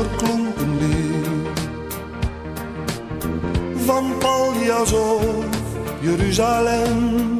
verklonken weer Van Paljas of Jeruzalem.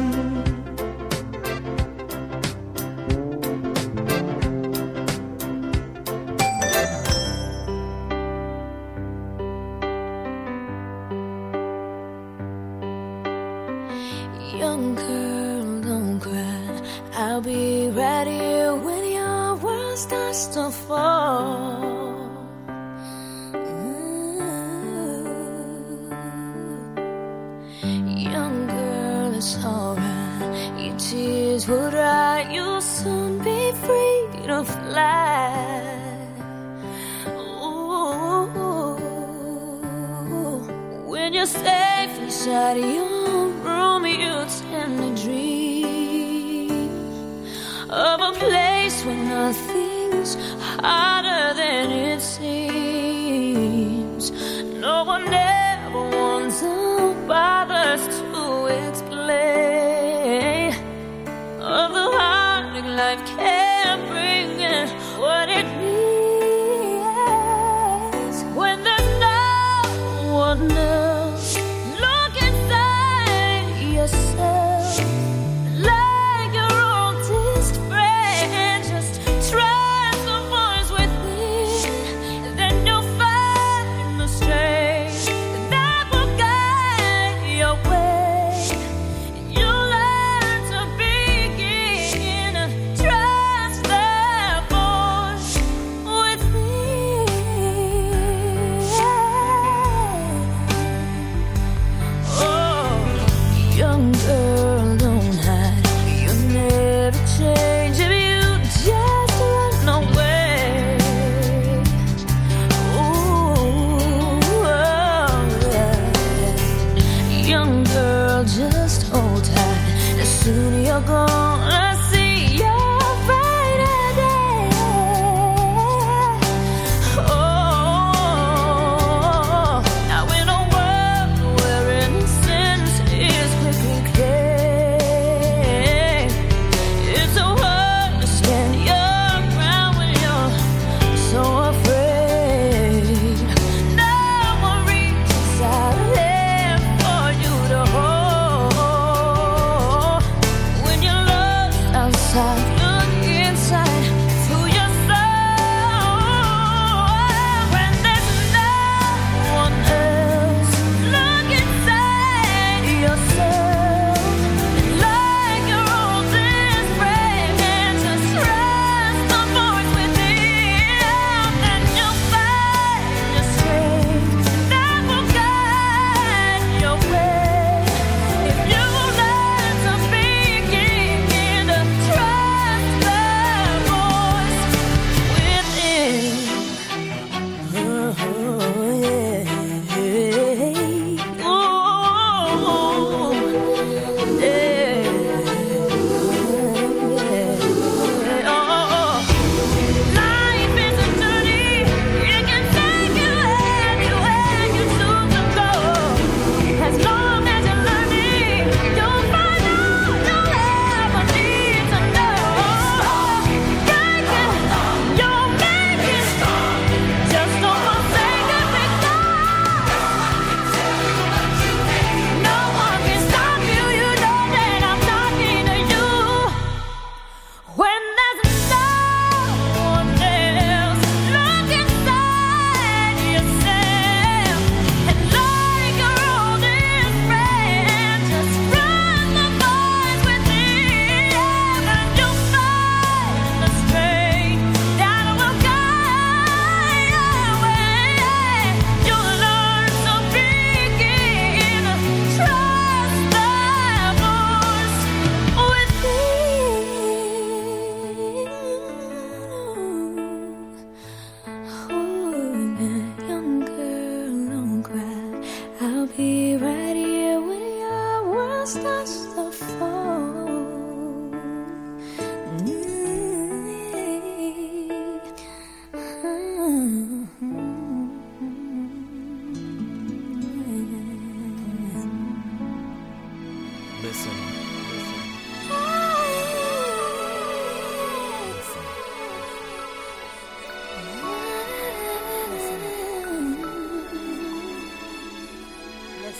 Rosario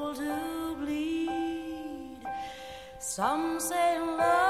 all to bleed. Some say love.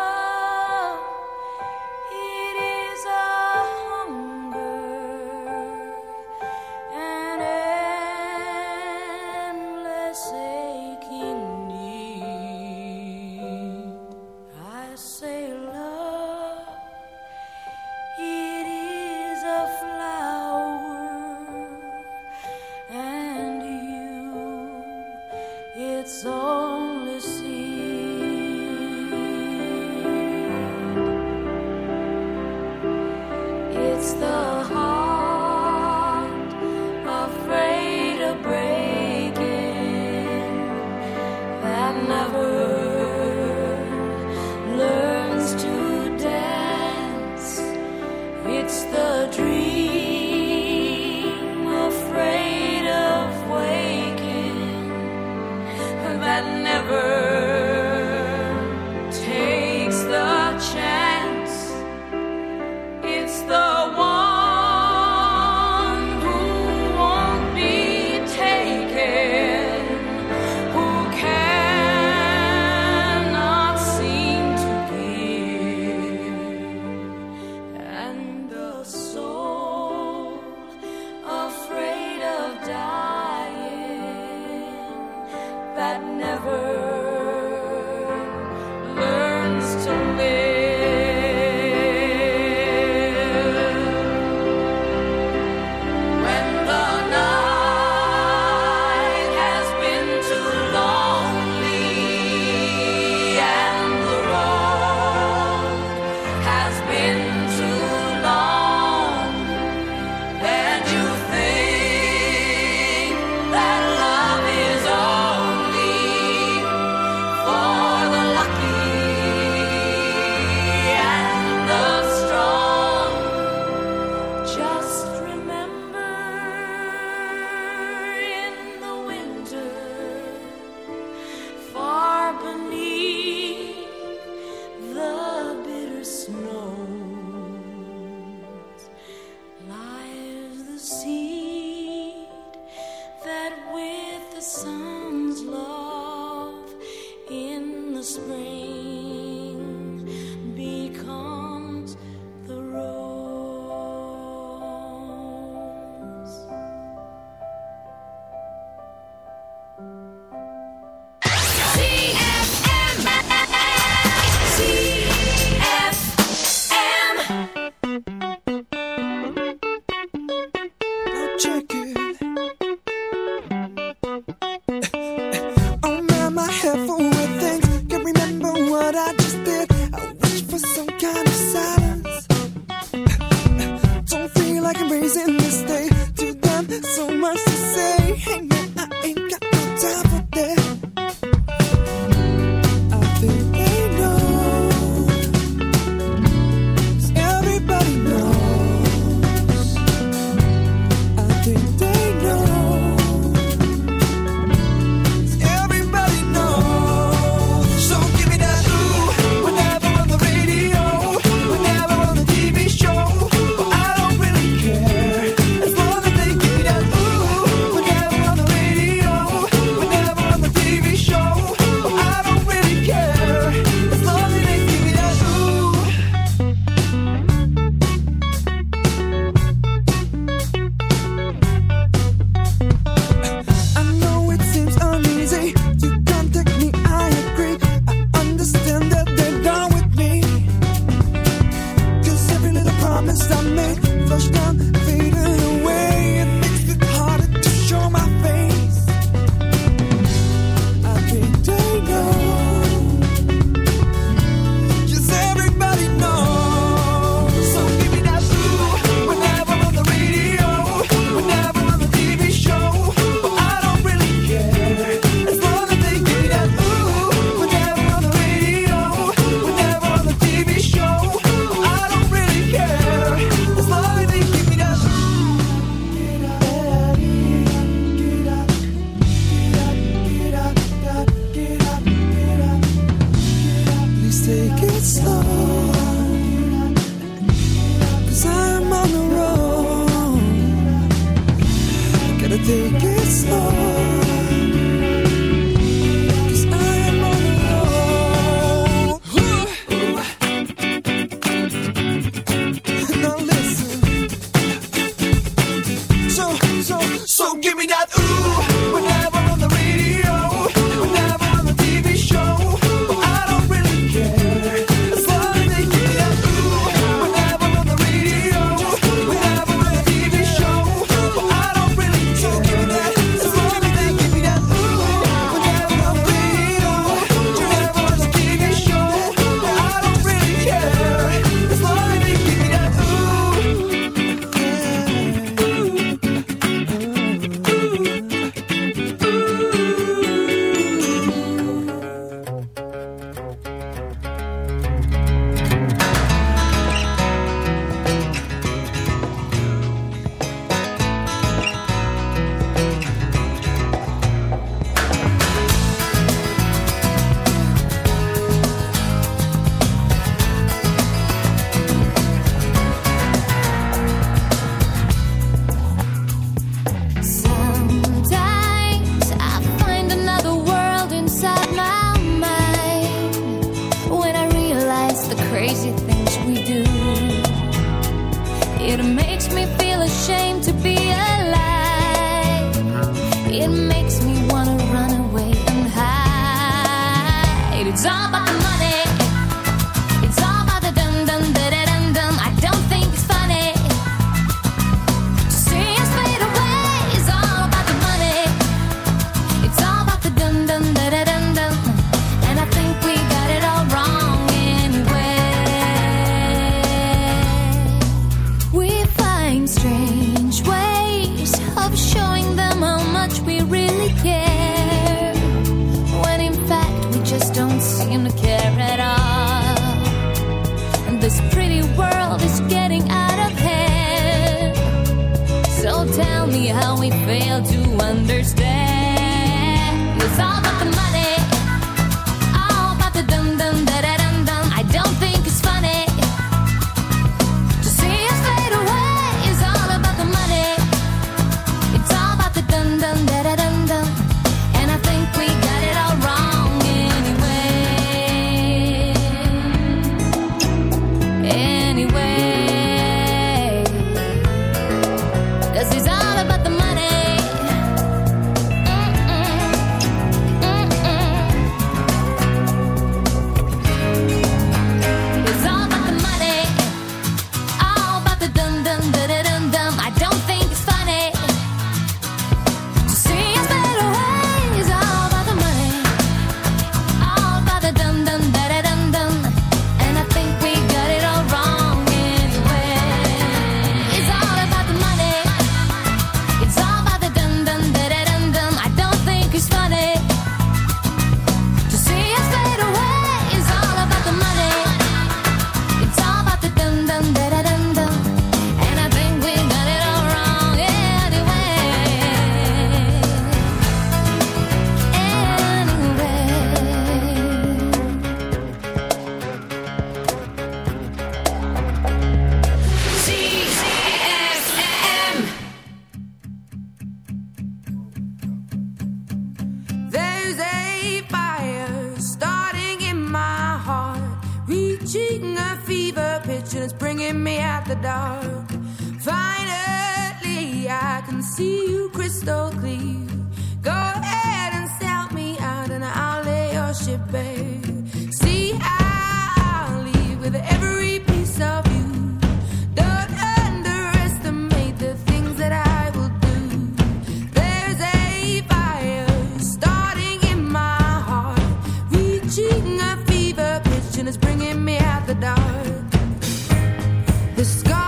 the sky.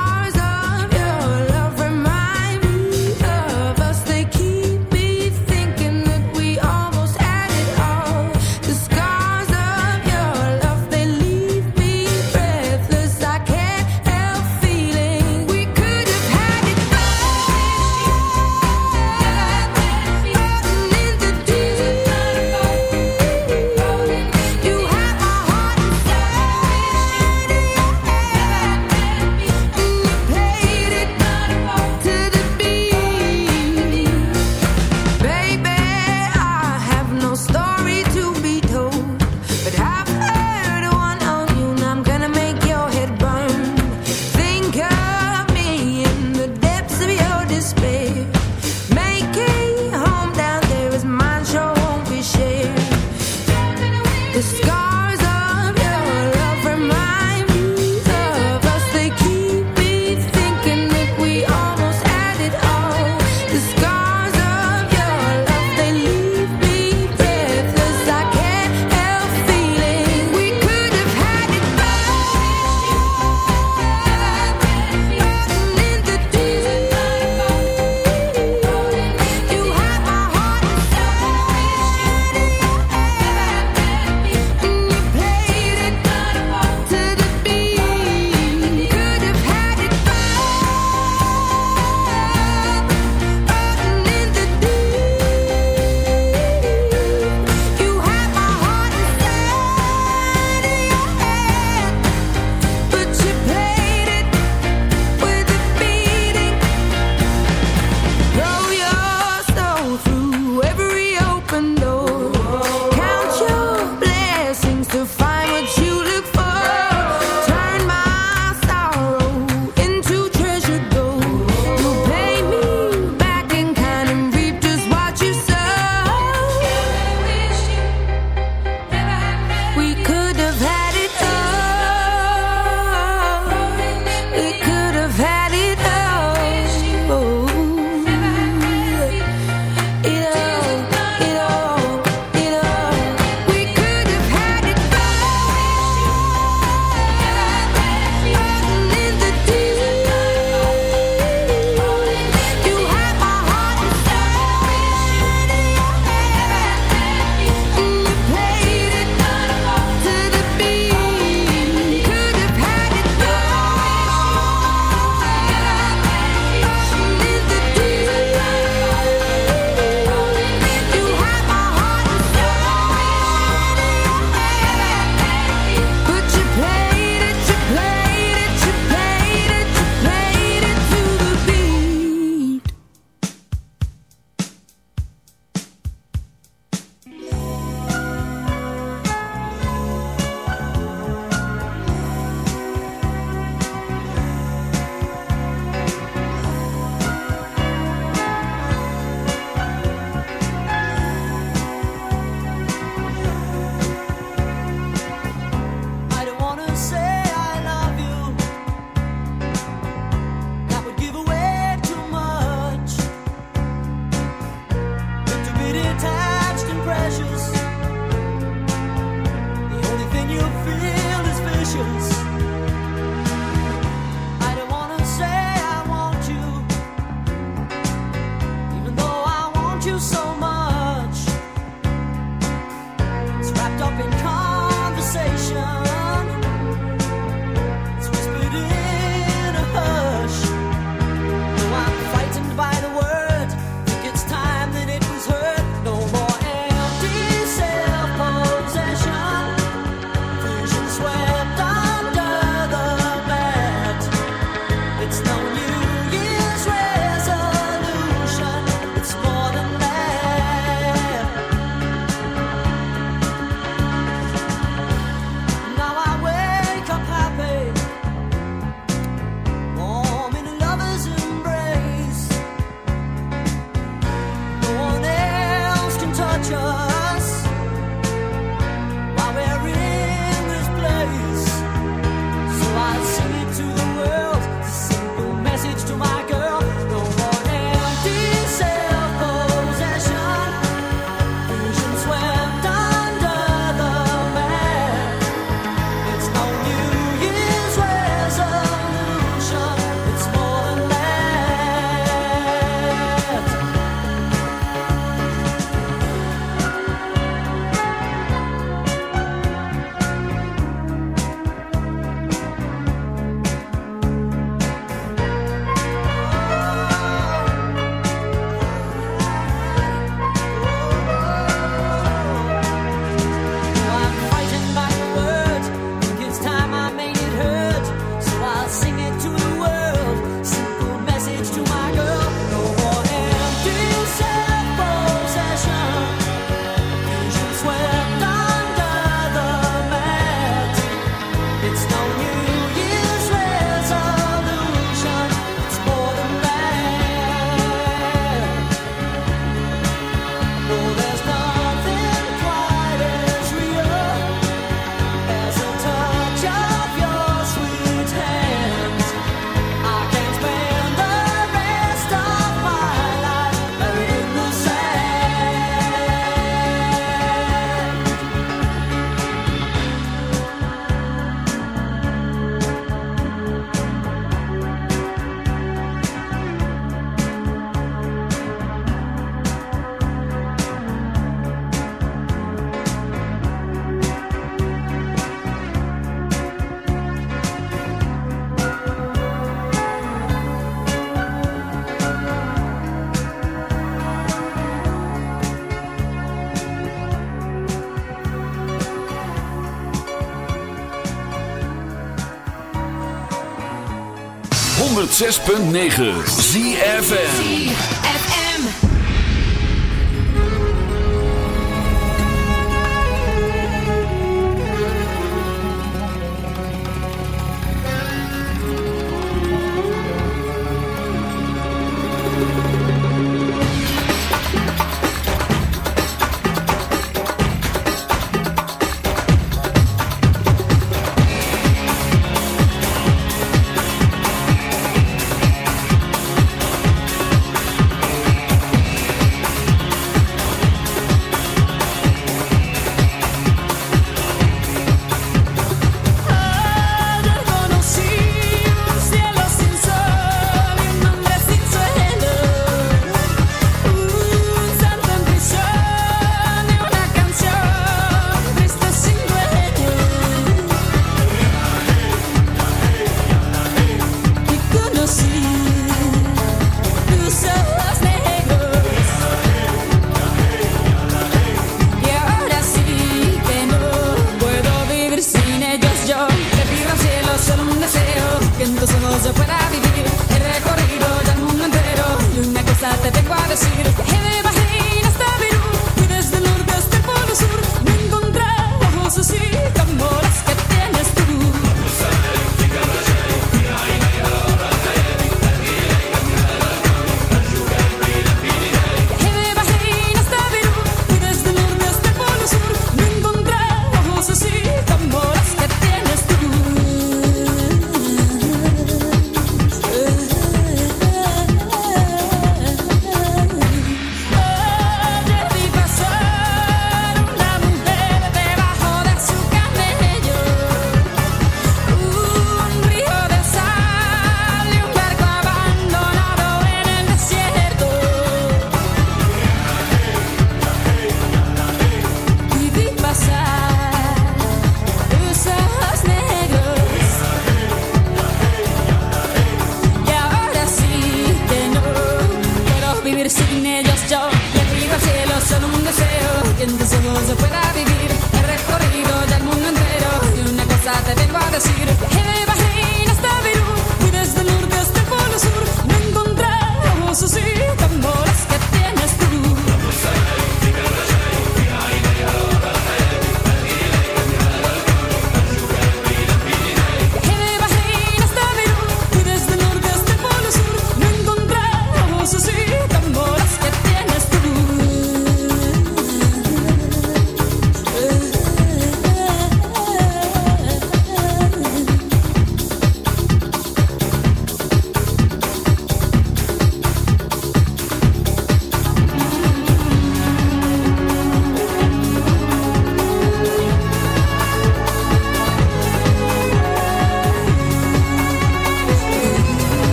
6.9 ZFN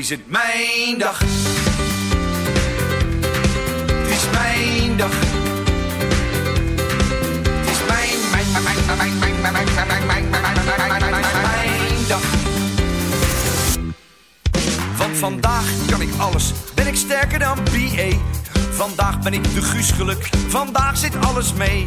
is het mijn dag. Het is mijn dag. Het is mijn, mijn, mijn, mijn, mijn, mijn, mijn, mijn, mijn, mijn, mijn, mijn, dag. Want vandaag kan ik alles, ben ik sterker dan BA. Vandaag ben ik de Guus geluk, vandaag zit alles mee.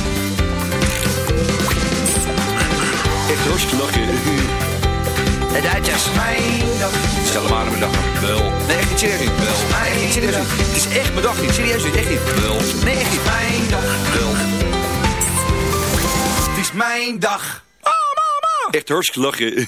Echt hartstikke lachen. De Duitsers. Mijn dag. Stel maar aan mijn dag. Wel. Nee, echt niet serieus. Wel. Nee, echt niet serieus niet. Het is echt mijn dag niet. Serieus niet, echt niet. Wel. Nee, echt niet. Mijn dag. Wel. Het is mijn dag. Echt hartstikke lachen.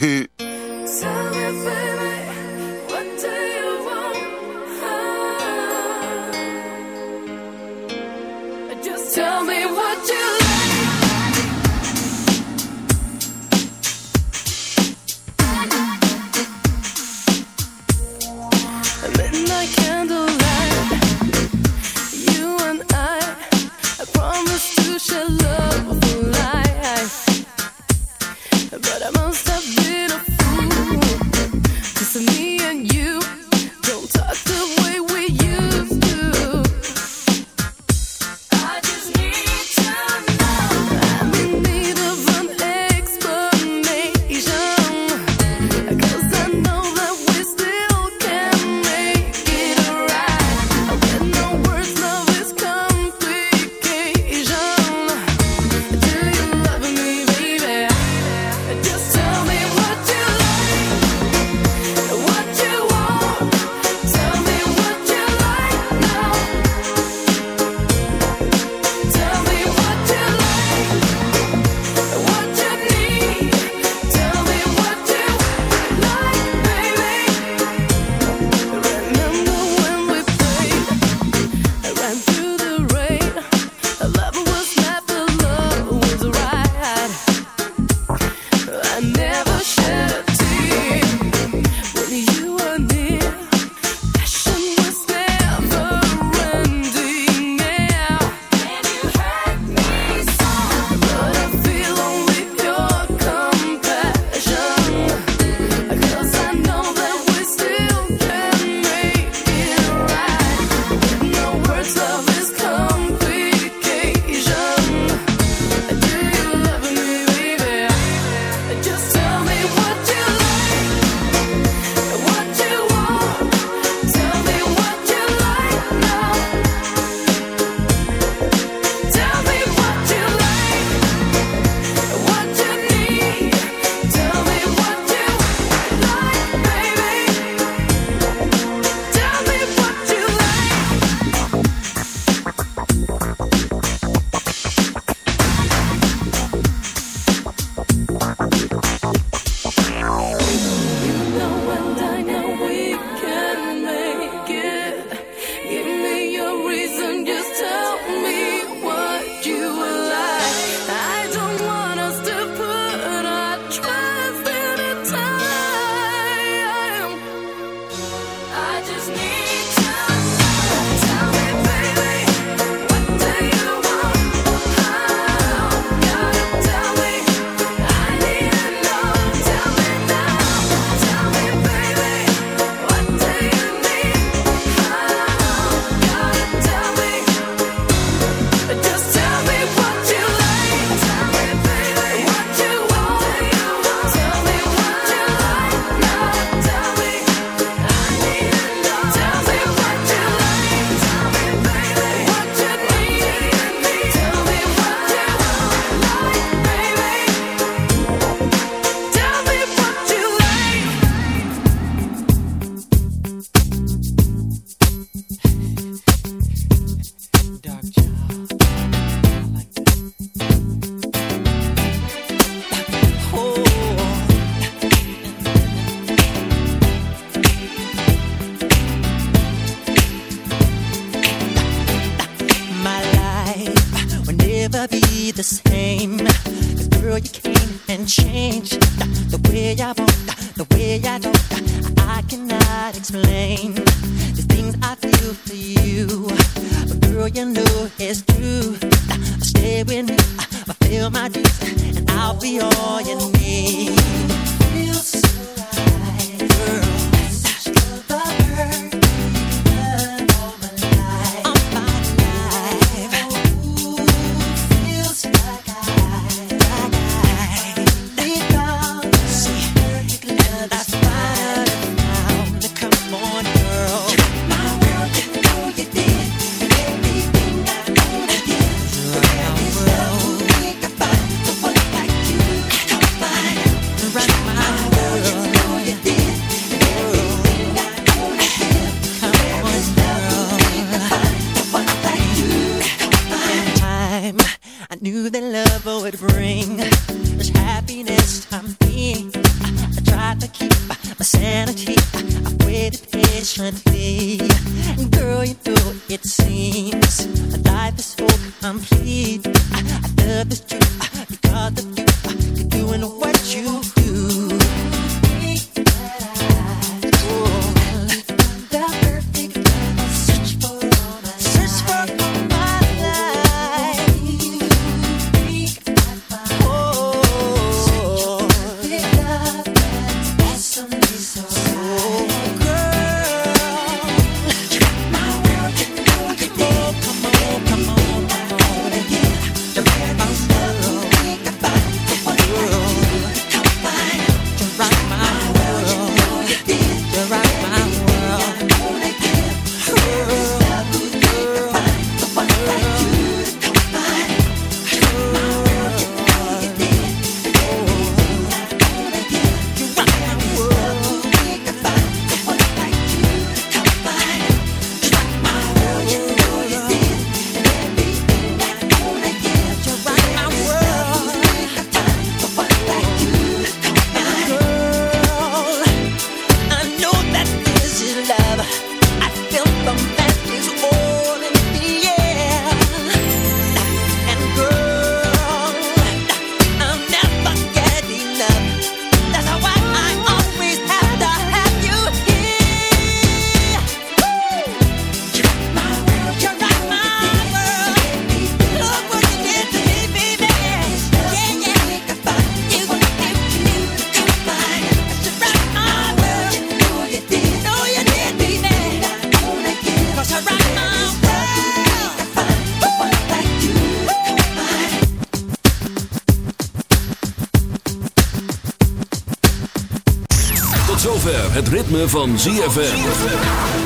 Ritme van ZFM.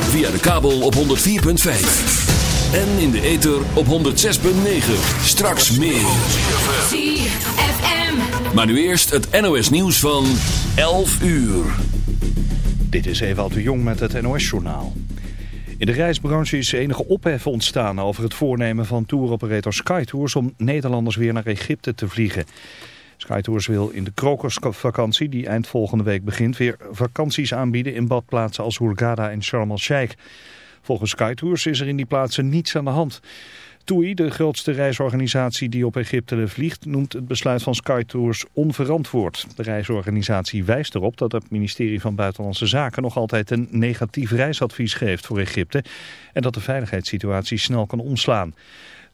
Via de kabel op 104.5. En in de ether op 106.9. Straks meer. ZFM. Maar nu eerst het NOS nieuws van 11 uur. Dit is Ewald de Jong met het NOS-journaal. In de reisbranche is enige ophef ontstaan over het voornemen van touroperator SkyTours om Nederlanders weer naar Egypte te vliegen. SkyTours wil in de krokersvakantie, die eind volgende week begint, weer vakanties aanbieden in badplaatsen als Hurghada en Sharm el-Sheikh. Volgens SkyTours is er in die plaatsen niets aan de hand. TUI, de grootste reisorganisatie die op Egypte vliegt, noemt het besluit van SkyTours onverantwoord. De reisorganisatie wijst erop dat het ministerie van Buitenlandse Zaken nog altijd een negatief reisadvies geeft voor Egypte en dat de veiligheidssituatie snel kan omslaan.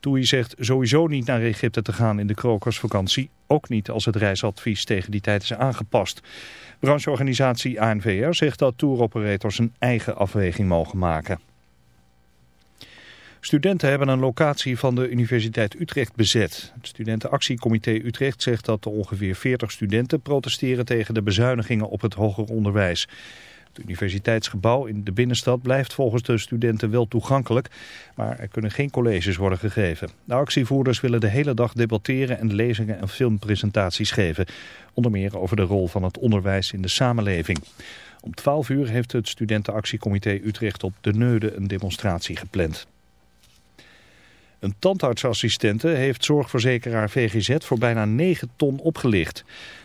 TUI zegt sowieso niet naar Egypte te gaan in de krokersvakantie, ook niet als het reisadvies tegen die tijd is aangepast. Brancheorganisatie ANVR zegt dat touroperators een eigen afweging mogen maken. Studenten hebben een locatie van de Universiteit Utrecht bezet. Het studentenactiecomité Utrecht zegt dat de ongeveer 40 studenten protesteren tegen de bezuinigingen op het hoger onderwijs. Het universiteitsgebouw in de binnenstad blijft volgens de studenten wel toegankelijk, maar er kunnen geen colleges worden gegeven. De actievoerders willen de hele dag debatteren en lezingen en filmpresentaties geven. Onder meer over de rol van het onderwijs in de samenleving. Om 12 uur heeft het studentenactiecomité Utrecht op de Neude een demonstratie gepland. Een tandartsassistente heeft zorgverzekeraar VGZ voor bijna 9 ton opgelicht.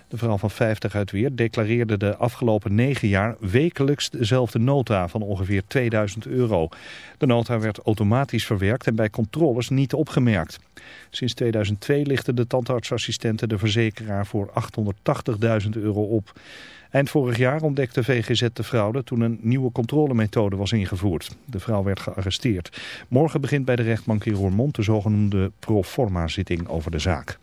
De vrouw van 50 uit Weer declareerde de afgelopen 9 jaar wekelijks dezelfde nota van ongeveer 2000 euro. De nota werd automatisch verwerkt en bij controles niet opgemerkt. Sinds 2002 lichten de tandartsassistenten de verzekeraar voor 880.000 euro op. Eind vorig jaar ontdekte VGZ de fraude toen een nieuwe controlemethode was ingevoerd. De vrouw werd gearresteerd. Morgen begint bij de rechtbank in Roermond de zogenoemde proforma zitting over de zaak.